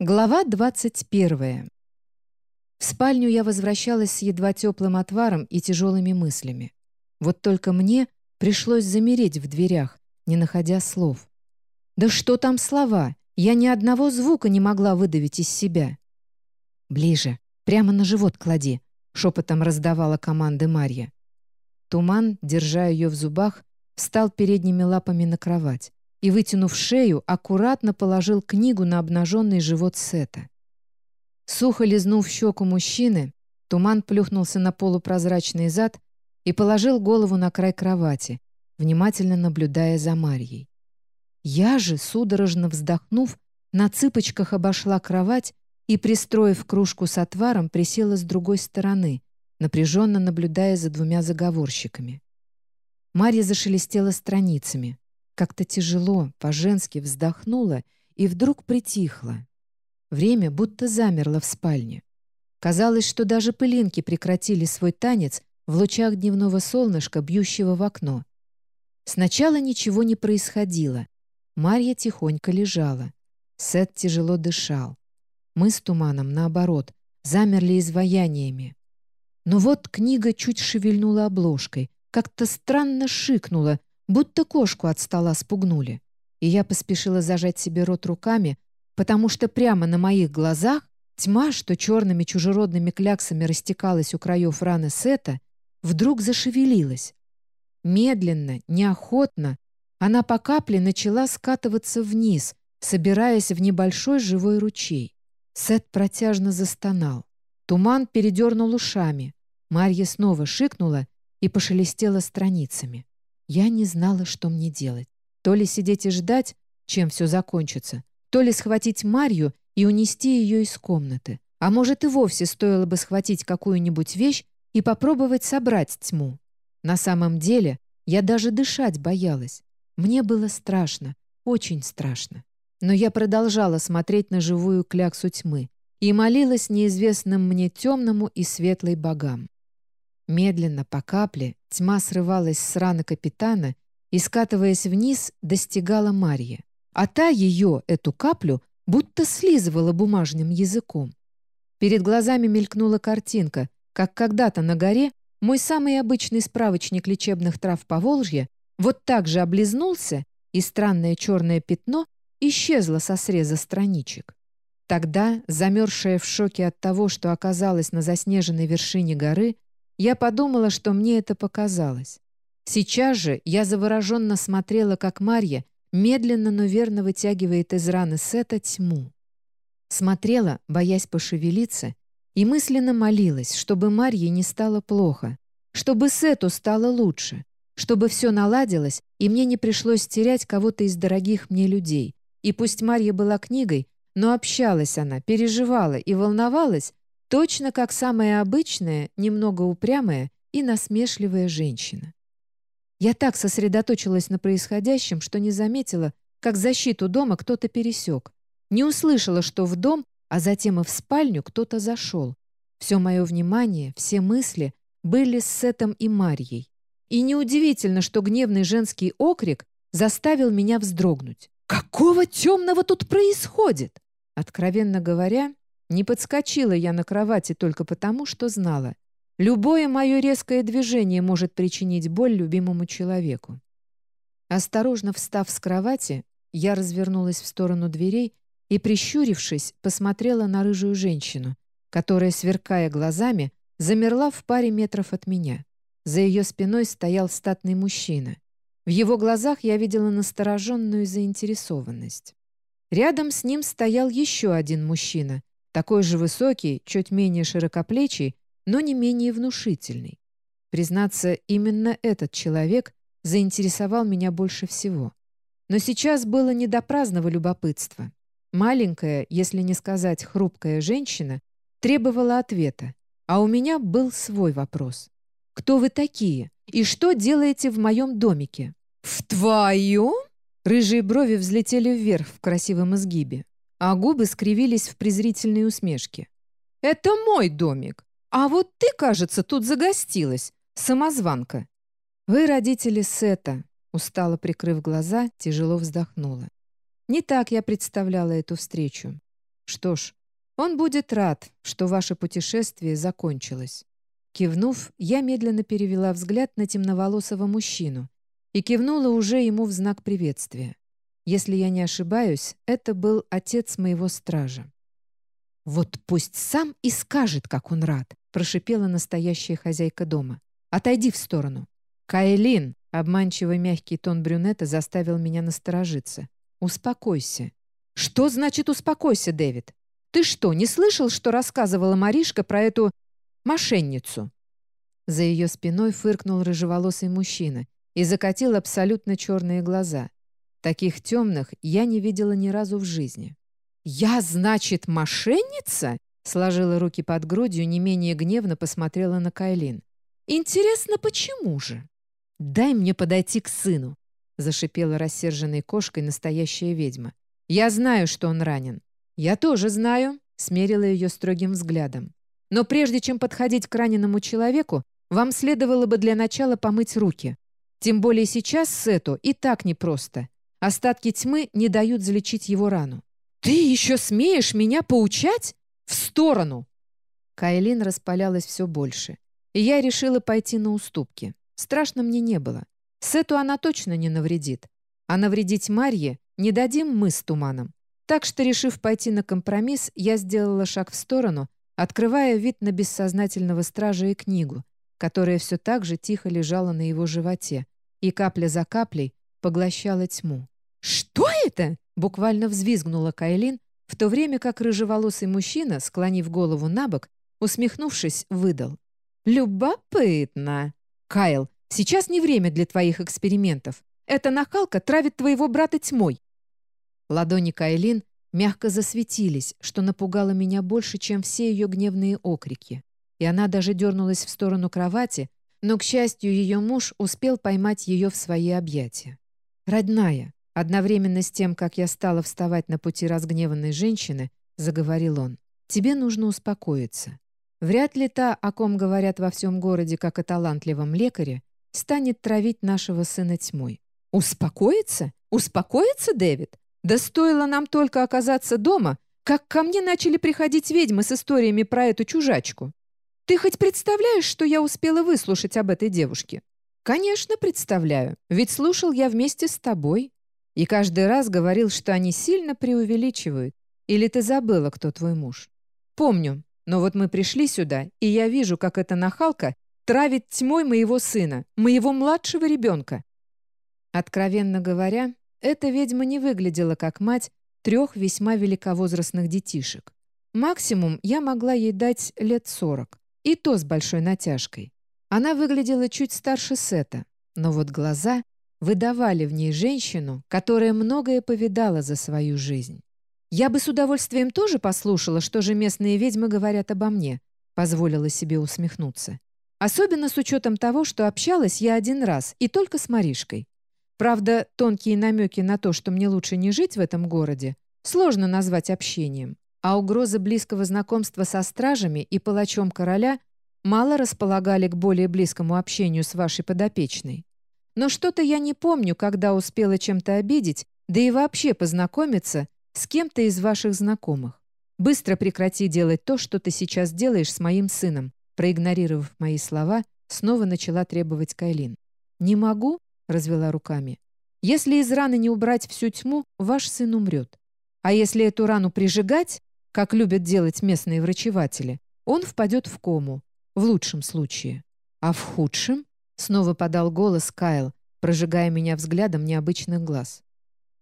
Глава 21. В спальню я возвращалась с едва теплым отваром и тяжелыми мыслями. Вот только мне пришлось замереть в дверях, не находя слов. Да что там слова? Я ни одного звука не могла выдавить из себя. «Ближе, прямо на живот клади», — шепотом раздавала команды Марья. Туман, держа ее в зубах, встал передними лапами на кровать и, вытянув шею, аккуратно положил книгу на обнаженный живот Сета. Сухо лизнув щеку мужчины, туман плюхнулся на полупрозрачный зад и положил голову на край кровати, внимательно наблюдая за Марьей. Я же, судорожно вздохнув, на цыпочках обошла кровать и, пристроив кружку с отваром, присела с другой стороны, напряженно наблюдая за двумя заговорщиками. Марья зашелестела страницами, как-то тяжело, по-женски вздохнула и вдруг притихла. Время будто замерло в спальне. Казалось, что даже пылинки прекратили свой танец в лучах дневного солнышка, бьющего в окно. Сначала ничего не происходило. Марья тихонько лежала. Сет тяжело дышал. Мы с Туманом, наоборот, замерли изваяниями. Но вот книга чуть шевельнула обложкой, как-то странно шикнула, Будто кошку от стола спугнули. И я поспешила зажать себе рот руками, потому что прямо на моих глазах тьма, что черными чужеродными кляксами растекалась у краев раны Сета, вдруг зашевелилась. Медленно, неохотно, она по капле начала скатываться вниз, собираясь в небольшой живой ручей. Сет протяжно застонал. Туман передернул ушами. Марья снова шикнула и пошелестела страницами. Я не знала, что мне делать. То ли сидеть и ждать, чем все закончится, то ли схватить Марью и унести ее из комнаты. А может, и вовсе стоило бы схватить какую-нибудь вещь и попробовать собрать тьму. На самом деле, я даже дышать боялась. Мне было страшно, очень страшно. Но я продолжала смотреть на живую кляксу тьмы и молилась неизвестным мне темному и светлой богам. Медленно, по капле, тьма срывалась с раны капитана и, скатываясь вниз, достигала Марьи. А та ее, эту каплю, будто слизывала бумажным языком. Перед глазами мелькнула картинка, как когда-то на горе мой самый обычный справочник лечебных трав по Волжье вот так же облизнулся, и странное черное пятно исчезло со среза страничек. Тогда, замерзшая в шоке от того, что оказалась на заснеженной вершине горы, я подумала, что мне это показалось. Сейчас же я завороженно смотрела, как Марья медленно, но верно вытягивает из раны Сета тьму. Смотрела, боясь пошевелиться, и мысленно молилась, чтобы Марье не стало плохо, чтобы Сету стало лучше, чтобы все наладилось, и мне не пришлось терять кого-то из дорогих мне людей. И пусть Марья была книгой, но общалась она, переживала и волновалась, Точно как самая обычная, немного упрямая и насмешливая женщина. Я так сосредоточилась на происходящем, что не заметила, как защиту дома кто-то пересек. Не услышала, что в дом, а затем и в спальню кто-то зашел. Все мое внимание, все мысли были с Сетом и Марьей. И неудивительно, что гневный женский окрик заставил меня вздрогнуть. «Какого темного тут происходит?» Откровенно говоря, не подскочила я на кровати только потому, что знала. Любое мое резкое движение может причинить боль любимому человеку. Осторожно встав с кровати, я развернулась в сторону дверей и, прищурившись, посмотрела на рыжую женщину, которая, сверкая глазами, замерла в паре метров от меня. За ее спиной стоял статный мужчина. В его глазах я видела настороженную заинтересованность. Рядом с ним стоял еще один мужчина, такой же высокий, чуть менее широкоплечий, но не менее внушительный. Признаться, именно этот человек заинтересовал меня больше всего. Но сейчас было не до праздного любопытства. Маленькая, если не сказать хрупкая женщина, требовала ответа, а у меня был свой вопрос. «Кто вы такие? И что делаете в моем домике?» «В твоем?» Рыжие брови взлетели вверх в красивом изгибе а губы скривились в презрительной усмешке. «Это мой домик, а вот ты, кажется, тут загостилась, самозванка». «Вы родители Сета», — устало прикрыв глаза, тяжело вздохнула. Не так я представляла эту встречу. Что ж, он будет рад, что ваше путешествие закончилось. Кивнув, я медленно перевела взгляд на темноволосого мужчину и кивнула уже ему в знак приветствия. Если я не ошибаюсь, это был отец моего стража. «Вот пусть сам и скажет, как он рад», — прошипела настоящая хозяйка дома. «Отойди в сторону». «Кайлин!» — обманчиво мягкий тон брюнета заставил меня насторожиться. «Успокойся». «Что значит «успокойся», Дэвид? Ты что, не слышал, что рассказывала Маришка про эту мошенницу?» За ее спиной фыркнул рыжеволосый мужчина и закатил абсолютно черные глаза. Таких темных я не видела ни разу в жизни. «Я, значит, мошенница?» Сложила руки под грудью, не менее гневно посмотрела на Кайлин. «Интересно, почему же?» «Дай мне подойти к сыну», зашипела рассерженной кошкой настоящая ведьма. «Я знаю, что он ранен». «Я тоже знаю», смерила ее строгим взглядом. «Но прежде чем подходить к раненому человеку, вам следовало бы для начала помыть руки. Тем более сейчас Сету и так непросто. Остатки тьмы не дают залечить его рану. «Ты еще смеешь меня поучать? В сторону!» Кайлин распалялась все больше, и я решила пойти на уступки. Страшно мне не было. Сету она точно не навредит. А навредить Марье не дадим мы с Туманом. Так что, решив пойти на компромисс, я сделала шаг в сторону, открывая вид на бессознательного стража и книгу, которая все так же тихо лежала на его животе, и капля за каплей поглощала тьму. «Что это?» — буквально взвизгнула Кайлин, в то время как рыжеволосый мужчина, склонив голову на бок, усмехнувшись, выдал. «Любопытно. Кайл, сейчас не время для твоих экспериментов. Эта нахалка травит твоего брата тьмой». Ладони Кайлин мягко засветились, что напугало меня больше, чем все ее гневные окрики. И она даже дернулась в сторону кровати, но, к счастью, ее муж успел поймать ее в свои объятия. «Родная», одновременно с тем, как я стала вставать на пути разгневанной женщины, заговорил он, «тебе нужно успокоиться. Вряд ли та, о ком говорят во всем городе как о талантливом лекаре, станет травить нашего сына тьмой. Успокоиться? Успокоиться, Дэвид? Да стоило нам только оказаться дома, как ко мне начали приходить ведьмы с историями про эту чужачку. Ты хоть представляешь, что я успела выслушать об этой девушке? Конечно, представляю, ведь слушал я вместе с тобой. И каждый раз говорил, что они сильно преувеличивают. Или ты забыла, кто твой муж? Помню, но вот мы пришли сюда, и я вижу, как эта нахалка травит тьмой моего сына, моего младшего ребенка. Откровенно говоря, эта ведьма не выглядела как мать трех весьма великовозрастных детишек. Максимум я могла ей дать лет сорок. И то с большой натяжкой. Она выглядела чуть старше Сета, но вот глаза выдавали в ней женщину, которая многое повидала за свою жизнь. «Я бы с удовольствием тоже послушала, что же местные ведьмы говорят обо мне», позволила себе усмехнуться. Особенно с учетом того, что общалась я один раз, и только с Маришкой. Правда, тонкие намеки на то, что мне лучше не жить в этом городе, сложно назвать общением а угрозы близкого знакомства со стражами и палачом короля мало располагали к более близкому общению с вашей подопечной. Но что-то я не помню, когда успела чем-то обидеть, да и вообще познакомиться с кем-то из ваших знакомых. Быстро прекрати делать то, что ты сейчас делаешь с моим сыном, проигнорировав мои слова, снова начала требовать Кайлин. «Не могу?» — развела руками. «Если из раны не убрать всю тьму, ваш сын умрет. А если эту рану прижигать, как любят делать местные врачеватели, он впадет в кому, в лучшем случае. А в худшем? Снова подал голос Кайл, прожигая меня взглядом необычных глаз.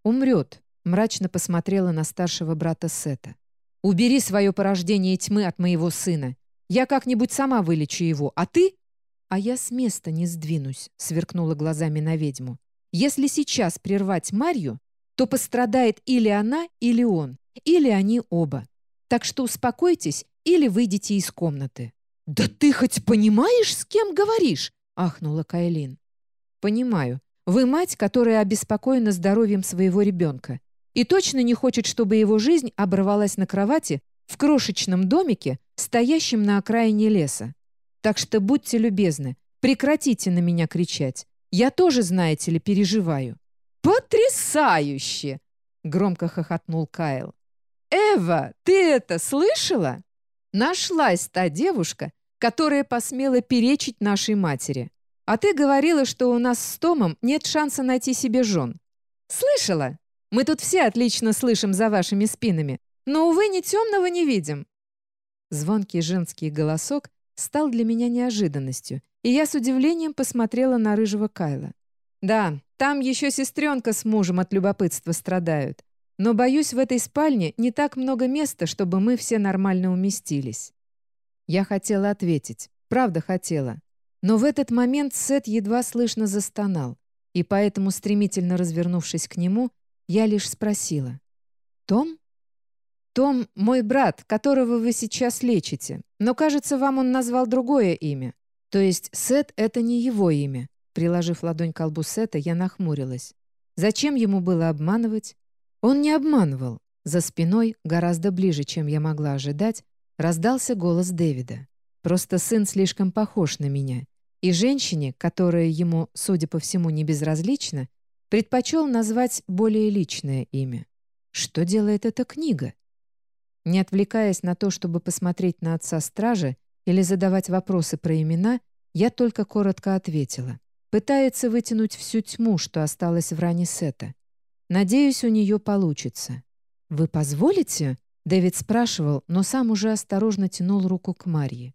«Умрет», — мрачно посмотрела на старшего брата Сета. «Убери свое порождение тьмы от моего сына. Я как-нибудь сама вылечу его, а ты...» «А я с места не сдвинусь», — сверкнула глазами на ведьму. «Если сейчас прервать Марью, то пострадает или она, или он, или они оба. Так что успокойтесь или выйдите из комнаты». «Да ты хоть понимаешь, с кем говоришь?» — ахнула Кайлин. «Понимаю. Вы мать, которая обеспокоена здоровьем своего ребенка и точно не хочет, чтобы его жизнь оборвалась на кровати в крошечном домике, стоящем на окраине леса. Так что будьте любезны, прекратите на меня кричать. Я тоже, знаете ли, переживаю». «Потрясающе!» — громко хохотнул Кайл. «Эва, ты это слышала?» Нашлась та девушка, которая посмела перечить нашей матери. А ты говорила, что у нас с Томом нет шанса найти себе жен. Слышала? Мы тут все отлично слышим за вашими спинами, но, увы, ни темного не видим. Звонкий женский голосок стал для меня неожиданностью, и я с удивлением посмотрела на рыжего Кайла. Да, там еще сестренка с мужем от любопытства страдают. Но, боюсь, в этой спальне не так много места, чтобы мы все нормально уместились. Я хотела ответить. Правда хотела. Но в этот момент Сет едва слышно застонал, и поэтому, стремительно развернувшись к нему, я лишь спросила. «Том?» «Том — мой брат, которого вы сейчас лечите, но, кажется, вам он назвал другое имя. То есть Сет — это не его имя». Приложив ладонь к колбу Сета, я нахмурилась. Зачем ему было обманывать? Он не обманывал. За спиной, гораздо ближе, чем я могла ожидать, раздался голос Дэвида. Просто сын слишком похож на меня. И женщине, которая ему, судя по всему, не безразлична, предпочел назвать более личное имя. Что делает эта книга? Не отвлекаясь на то, чтобы посмотреть на отца стража или задавать вопросы про имена, я только коротко ответила. Пытается вытянуть всю тьму, что осталось в ране Сета. Надеюсь, у нее получится. «Вы позволите?» Дэвид спрашивал, но сам уже осторожно тянул руку к Марье.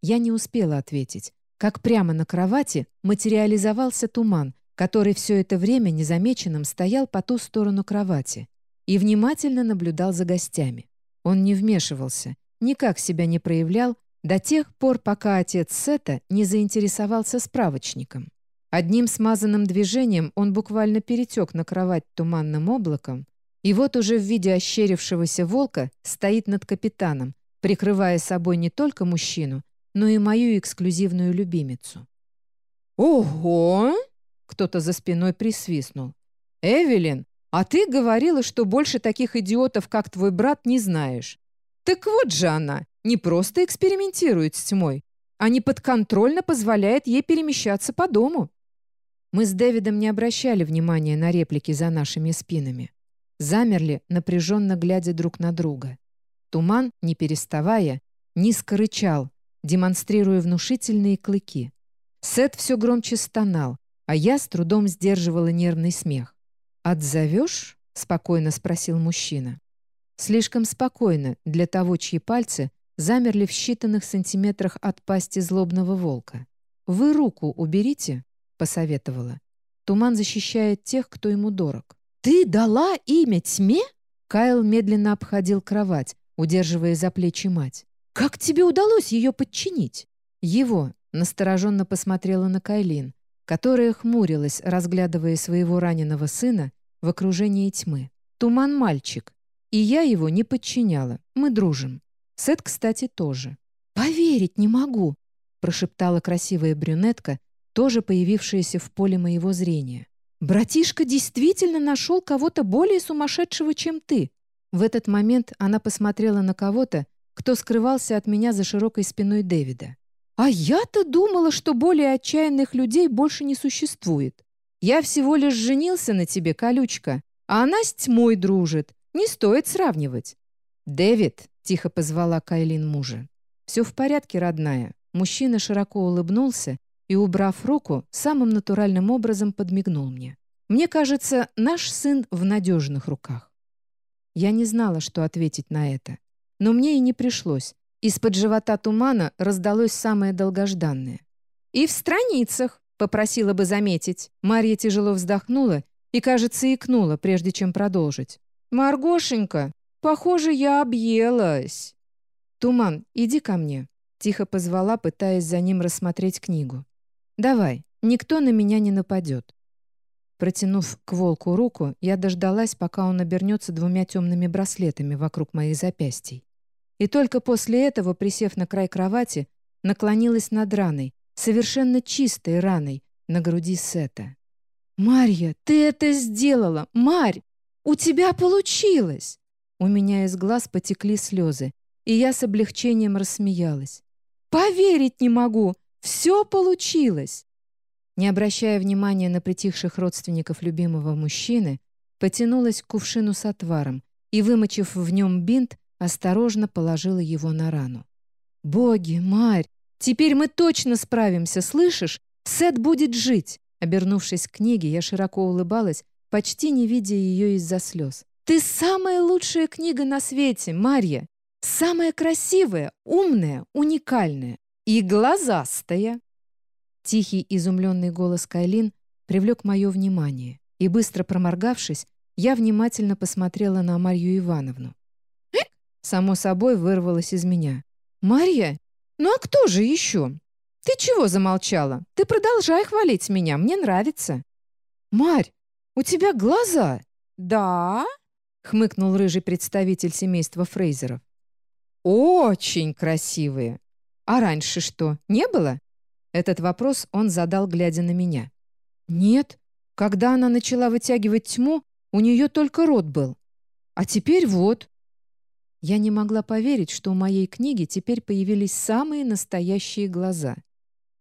Я не успела ответить, как прямо на кровати материализовался туман, который все это время незамеченным стоял по ту сторону кровати и внимательно наблюдал за гостями. Он не вмешивался, никак себя не проявлял до тех пор, пока отец Сета не заинтересовался справочником. Одним смазанным движением он буквально перетек на кровать туманным облаком, и вот уже в виде ощерившегося волка стоит над капитаном, прикрывая собой не только мужчину, но и мою эксклюзивную любимицу. «Ого!» — кто-то за спиной присвистнул. «Эвелин, а ты говорила, что больше таких идиотов, как твой брат, не знаешь. Так вот же она, не просто экспериментирует с тьмой, а неподконтрольно позволяет ей перемещаться по дому. Мы с Дэвидом не обращали внимания на реплики за нашими спинами. Замерли, напряженно глядя друг на друга. Туман, не переставая, низко рычал, демонстрируя внушительные клыки. Сет все громче стонал, а я с трудом сдерживала нервный смех. «Отзовешь?» — спокойно спросил мужчина. Слишком спокойно для того, чьи пальцы замерли в считанных сантиметрах от пасти злобного волка. «Вы руку уберите», — посоветовала. Туман защищает тех, кто ему дорог. «Ты дала имя тьме?» Кайл медленно обходил кровать, удерживая за плечи мать. «Как тебе удалось ее подчинить?» Его настороженно посмотрела на Кайлин, которая хмурилась, разглядывая своего раненого сына в окружении тьмы. «Туман мальчик. И я его не подчиняла. Мы дружим. Сет, кстати, тоже». «Поверить не могу», — прошептала красивая брюнетка, тоже появившаяся в поле моего зрения. «Братишка действительно нашел кого-то более сумасшедшего, чем ты!» В этот момент она посмотрела на кого-то, кто скрывался от меня за широкой спиной Дэвида. «А я-то думала, что более отчаянных людей больше не существует. Я всего лишь женился на тебе, колючка, а она с тьмой дружит. Не стоит сравнивать». «Дэвид», — тихо позвала Кайлин мужа. «Все в порядке, родная». Мужчина широко улыбнулся и, убрав руку, самым натуральным образом подмигнул мне. «Мне кажется, наш сын в надежных руках». Я не знала, что ответить на это. Но мне и не пришлось. Из-под живота тумана раздалось самое долгожданное. «И в страницах», — попросила бы заметить. Марья тяжело вздохнула и, кажется, икнула, прежде чем продолжить. «Маргошенька, похоже, я объелась». «Туман, иди ко мне», — тихо позвала, пытаясь за ним рассмотреть книгу. «Давай, никто на меня не нападет». Протянув к волку руку, я дождалась, пока он обернется двумя темными браслетами вокруг моих запястий. И только после этого, присев на край кровати, наклонилась над раной, совершенно чистой раной, на груди Сета. «Марья, ты это сделала! Марь! У тебя получилось!» У меня из глаз потекли слезы, и я с облегчением рассмеялась. «Поверить не могу! Все получилось!» Не обращая внимания на притихших родственников любимого мужчины, потянулась к кувшину с отваром и, вымочив в нем бинт, осторожно положила его на рану. «Боги, Марь, теперь мы точно справимся, слышишь? Сет будет жить!» Обернувшись к книге, я широко улыбалась, почти не видя ее из-за слез. «Ты самая лучшая книга на свете, Марья! Самая красивая, умная, уникальная и глазастая!» Тихий, изумленный голос Кайлин привлек мое внимание, и, быстро проморгавшись, я внимательно посмотрела на Марью Ивановну. «Эк!» само собой вырвалось из меня. «Марья? Ну а кто же еще? Ты чего замолчала? Ты продолжай хвалить меня, мне нравится». «Марь, у тебя глаза!» «Да?» — хмыкнул рыжий представитель семейства Фрейзеров. «Очень красивые! А раньше что, не было?» Этот вопрос он задал, глядя на меня. «Нет. Когда она начала вытягивать тьму, у нее только рот был. А теперь вот». Я не могла поверить, что у моей книги теперь появились самые настоящие глаза.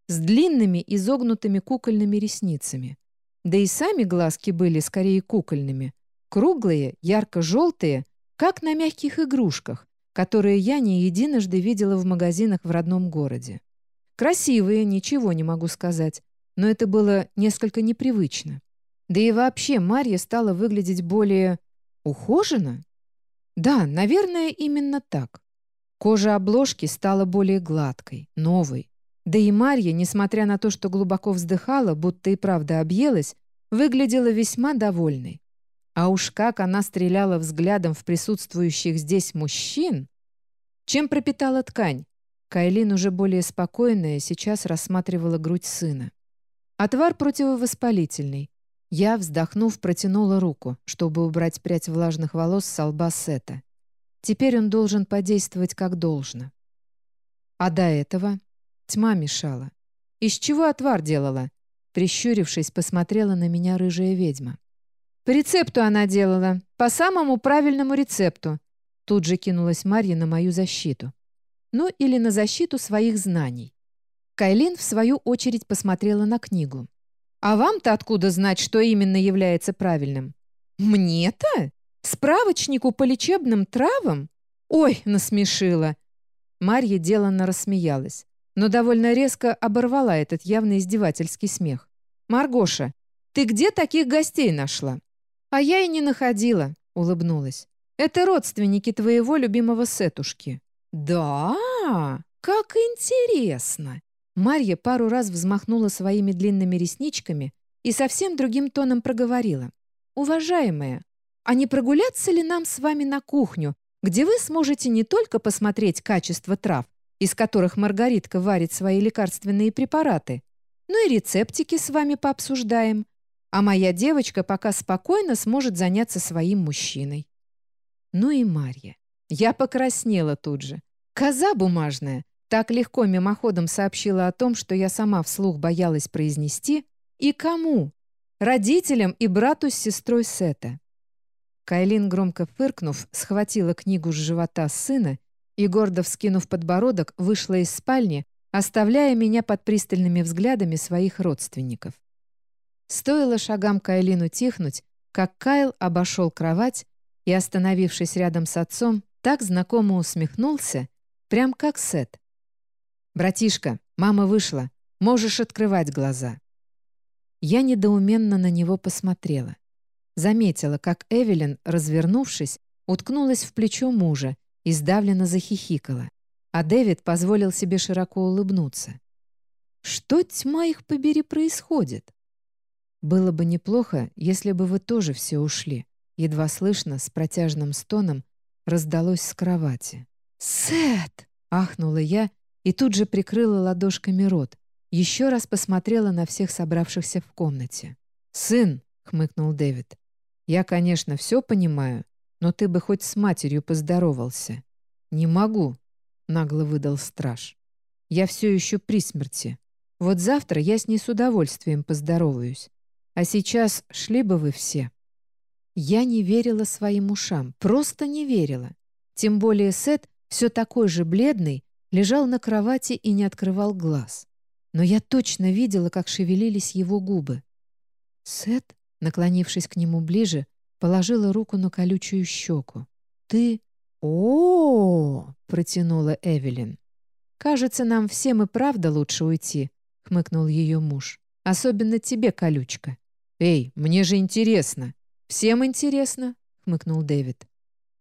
С длинными изогнутыми кукольными ресницами. Да и сами глазки были скорее кукольными. Круглые, ярко-желтые, как на мягких игрушках, которые я не единожды видела в магазинах в родном городе. Красивые, ничего не могу сказать, но это было несколько непривычно. Да и вообще Марья стала выглядеть более... ухоженно? Да, наверное, именно так. Кожа обложки стала более гладкой, новой. Да и Марья, несмотря на то, что глубоко вздыхала, будто и правда объелась, выглядела весьма довольной. А уж как она стреляла взглядом в присутствующих здесь мужчин! Чем пропитала ткань? Кайлин, уже более спокойная, сейчас рассматривала грудь сына. Отвар противовоспалительный. Я, вздохнув, протянула руку, чтобы убрать прядь влажных волос с лба Сета. Теперь он должен подействовать как должно. А до этого тьма мешала. Из чего отвар делала? Прищурившись, посмотрела на меня рыжая ведьма. По рецепту она делала, по самому правильному рецепту. Тут же кинулась Марья на мою защиту. Ну или на защиту своих знаний. Кайлин, в свою очередь, посмотрела на книгу. «А вам-то откуда знать, что именно является правильным?» «Мне-то? Справочнику по лечебным травам? Ой, насмешила!» Марья деланно рассмеялась, но довольно резко оборвала этот явно издевательский смех. «Маргоша, ты где таких гостей нашла?» «А я и не находила», — улыбнулась. «Это родственники твоего любимого Сетушки». «Да? Как интересно!» Марья пару раз взмахнула своими длинными ресничками и совсем другим тоном проговорила. «Уважаемая, а не прогуляться ли нам с вами на кухню, где вы сможете не только посмотреть качество трав, из которых Маргаритка варит свои лекарственные препараты, но и рецептики с вами пообсуждаем, а моя девочка пока спокойно сможет заняться своим мужчиной». Ну и Марья. Я покраснела тут же. Коза бумажная, так легко мимоходом сообщила о том, что я сама вслух боялась произнести, и кому? Родителям и брату с сестрой Сета. Кайлин, громко фыркнув, схватила книгу с живота сына и, гордо вскинув подбородок, вышла из спальни, оставляя меня под пристальными взглядами своих родственников. Стоило шагам Кайлину тихнуть, как Кайл обошел кровать и, остановившись рядом с отцом, так знакомо усмехнулся, прям как Сет. «Братишка, мама вышла. Можешь открывать глаза». Я недоуменно на него посмотрела. Заметила, как Эвелин, развернувшись, уткнулась в плечо мужа и сдавленно захихикала, а Дэвид позволил себе широко улыбнуться. Что, тьма их побери, происходит? Было бы неплохо, если бы вы тоже все ушли. Едва слышно, с протяжным стоном, раздалось с кровати. «Сет!» — ахнула я и тут же прикрыла ладошками рот. Еще раз посмотрела на всех собравшихся в комнате. «Сын!» — хмыкнул Дэвид. «Я, конечно, все понимаю, но ты бы хоть с матерью поздоровался». «Не могу», — нагло выдал страж. «Я все еще при смерти. Вот завтра я с ней с удовольствием поздороваюсь. А сейчас шли бы вы все». Я не верила своим ушам, просто не верила. Тем более Сет, все такой же бледный, лежал на кровати и не открывал глаз. Но я точно видела, как шевелились его губы. Сет, наклонившись к нему ближе, положила руку на колючую щеку. ты... о, протянула Эвелин. «Кажется, нам всем и правда лучше уйти», — хмыкнул ее муж. «Особенно тебе, колючка». «Эй, мне же интересно». «Всем интересно», — хмыкнул Дэвид.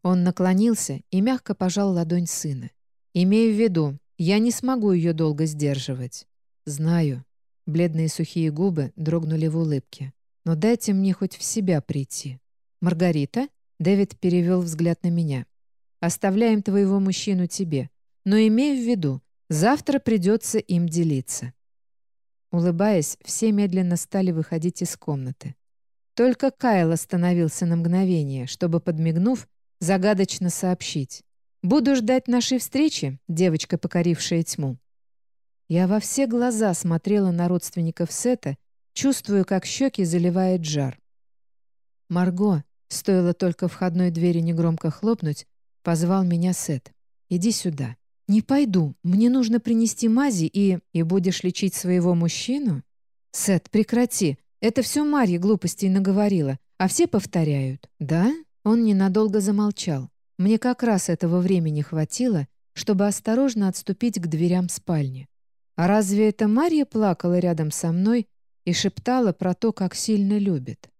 Он наклонился и мягко пожал ладонь сына. «Имею в виду, я не смогу ее долго сдерживать». «Знаю». Бледные сухие губы дрогнули в улыбке. «Но дайте мне хоть в себя прийти». «Маргарита?» Дэвид перевел взгляд на меня. «Оставляем твоего мужчину тебе. Но имей в виду, завтра придется им делиться». Улыбаясь, все медленно стали выходить из комнаты. Только Кайл остановился на мгновение, чтобы, подмигнув, загадочно сообщить. «Буду ждать нашей встречи, девочка, покорившая тьму». Я во все глаза смотрела на родственников Сета, чувствуя, как щеки заливает жар. «Марго», стоило только входной двери негромко хлопнуть, позвал меня Сет. «Иди сюда». «Не пойду. Мне нужно принести мази и... И будешь лечить своего мужчину?» «Сет, прекрати. Это все Марья глупостей наговорила, а все повторяют». «Да?» Он ненадолго замолчал. Мне как раз этого времени хватило, чтобы осторожно отступить к дверям спальни. А разве это Марья плакала рядом со мной и шептала про то, как сильно любит?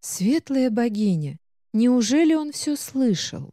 Светлая богиня, неужели он все слышал?